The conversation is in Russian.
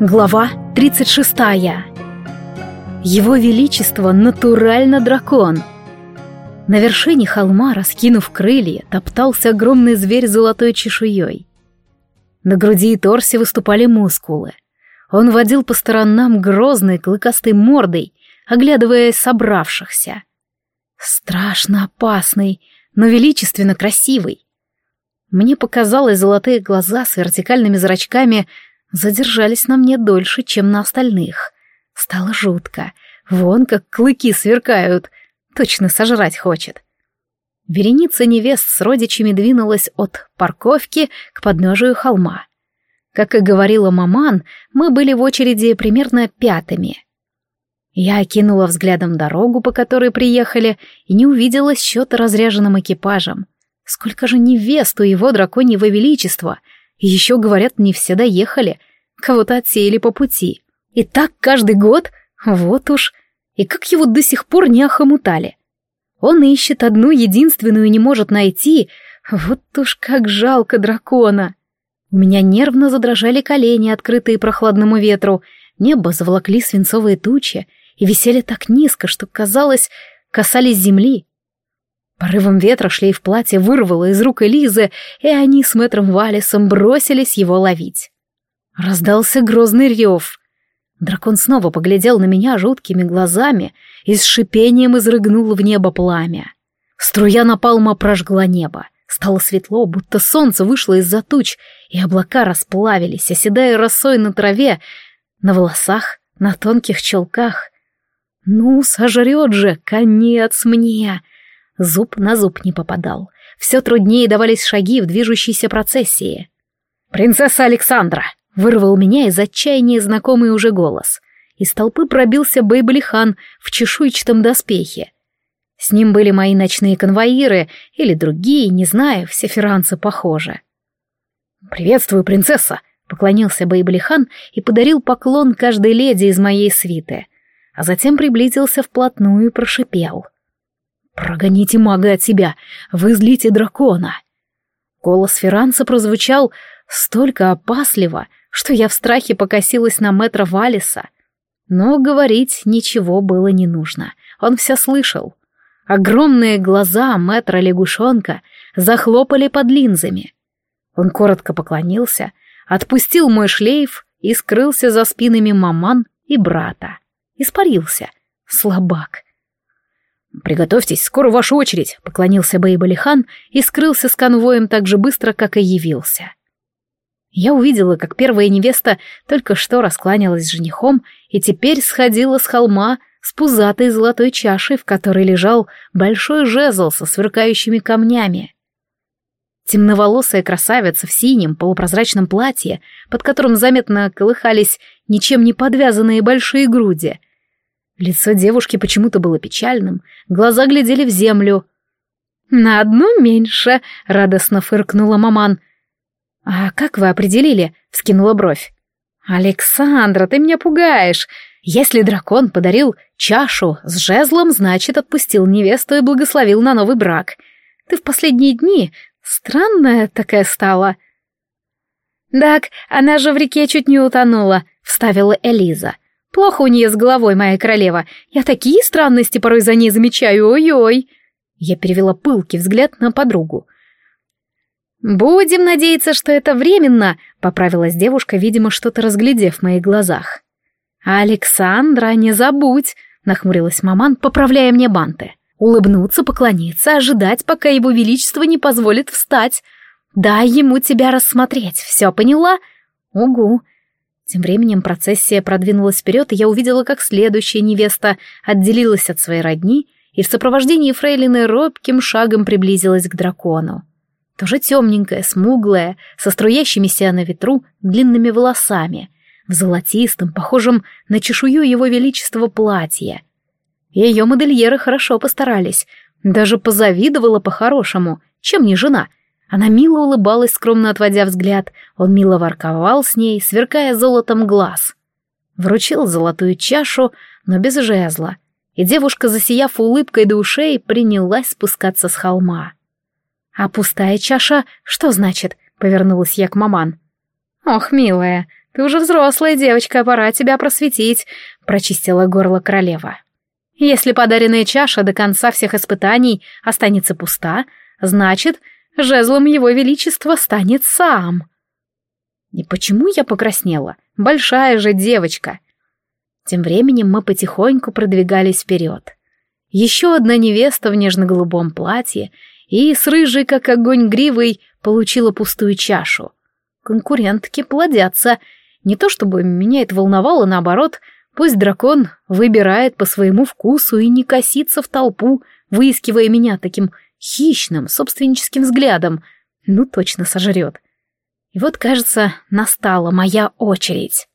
Глава 36. Его Величество натурально дракон. На вершине холма, раскинув крылья, топтался огромный зверь золотой чешуей. На груди и торсе выступали мускулы. Он водил по сторонам грозной клыкастой мордой, оглядывая собравшихся. Страшно опасный, но величественно красивый. Мне показалось, золотые глаза с вертикальными зрачками — задержались на мне дольше, чем на остальных. Стало жутко. Вон как клыки сверкают. Точно сожрать хочет. Вереница невест с родичами двинулась от парковки к подножию холма. Как и говорила маман, мы были в очереди примерно пятыми. Я окинула взглядом дорогу, по которой приехали, и не увидела счета разряженным экипажем. Сколько же невест у его драконьего величества — еще, говорят, не все доехали. Кого-то отсеяли по пути. И так каждый год? Вот уж. И как его до сих пор не охомутали? Он ищет одну единственную и не может найти. Вот уж как жалко дракона. У меня нервно задрожали колени, открытые прохладному ветру. Небо заволокли свинцовые тучи и висели так низко, что, казалось, касались земли. Порывом ветра шлейф платья вырвало из рук Элизы, и они с мэтром Валисом бросились его ловить. Раздался грозный рев. Дракон снова поглядел на меня жуткими глазами и с шипением изрыгнул в небо пламя. Струя напалма прожгла небо. Стало светло, будто солнце вышло из-за туч, и облака расплавились, оседая росой на траве, на волосах, на тонких челках. «Ну, сожрет же, конец мне!» Зуб на зуб не попадал. Все труднее давались шаги в движущейся процессии. «Принцесса Александра!» — вырвал меня из отчаяния знакомый уже голос. Из толпы пробился Бейблихан в чешуйчатом доспехе. С ним были мои ночные конвоиры или другие, не знаю, все ферранцы похожи. «Приветствую, принцесса!» — поклонился Бейблихан и подарил поклон каждой леди из моей свиты, а затем приблизился вплотную и прошипел — «Прогоните мага от себя! Вы злите дракона!» Голос Ферранца прозвучал столько опасливо, что я в страхе покосилась на мэтра Валиса. Но говорить ничего было не нужно. Он все слышал. Огромные глаза мэтра лягушонка захлопали под линзами. Он коротко поклонился, отпустил мой шлейф и скрылся за спинами маман и брата. Испарился. Слабак. «Приготовьтесь, скоро ваша очередь», — поклонился Бейбалихан и скрылся с конвоем так же быстро, как и явился. Я увидела, как первая невеста только что раскланялась с женихом и теперь сходила с холма с пузатой золотой чашей, в которой лежал большой жезл со сверкающими камнями. Темноволосая красавица в синем полупрозрачном платье, под которым заметно колыхались ничем не подвязанные большие груди, Лицо девушки почему-то было печальным, глаза глядели в землю. «На одну меньше», — радостно фыркнула маман. «А как вы определили?» — вскинула бровь. «Александра, ты меня пугаешь. Если дракон подарил чашу с жезлом, значит, отпустил невесту и благословил на новый брак. Ты в последние дни странная такая стала». «Так, она же в реке чуть не утонула», — вставила Элиза. Плохо у нее с головой, моя королева. Я такие странности порой за ней замечаю, ой-ой. Я перевела пылкий взгляд на подругу. «Будем надеяться, что это временно», — поправилась девушка, видимо, что-то разглядев в моих глазах. «Александра, не забудь», — нахмурилась маман, поправляя мне банты. «Улыбнуться, поклониться, ожидать, пока его величество не позволит встать. Дай ему тебя рассмотреть, все поняла?» «Угу», тем временем процессия продвинулась вперед, и я увидела, как следующая невеста отделилась от своей родни и в сопровождении фрейлины робким шагом приблизилась к дракону. Тоже темненькая, смуглая, со струящимися на ветру длинными волосами, в золотистом, похожем на чешую его величества платье. Ее модельеры хорошо постарались, даже позавидовала по-хорошему, чем не жена — она мило улыбалась, скромно отводя взгляд. Он мило ворковал с ней, сверкая золотом глаз. Вручил золотую чашу, но без жезла. И девушка, засияв улыбкой до ушей, принялась спускаться с холма. «А пустая чаша что значит?» — повернулась я к маман. «Ох, милая, Ты уже взрослая девочка, пора тебя просветить», — прочистила горло королева. «Если подаренная чаша до конца всех испытаний останется пуста, значит, жезлом его величества станет сам». И почему я покраснела? Большая же девочка. Тем временем мы потихоньку продвигались вперед. Еще одна невеста в нежно-голубом платье и с рыжей, как огонь гривой, получила пустую чашу. Конкурентки плодятся. Не то чтобы меня это волновало, наоборот, пусть дракон выбирает по своему вкусу и не косится в толпу, выискивая меня таким хищным, собственническим взглядом. Ну, точно сожрет. И вот, кажется, настала моя очередь.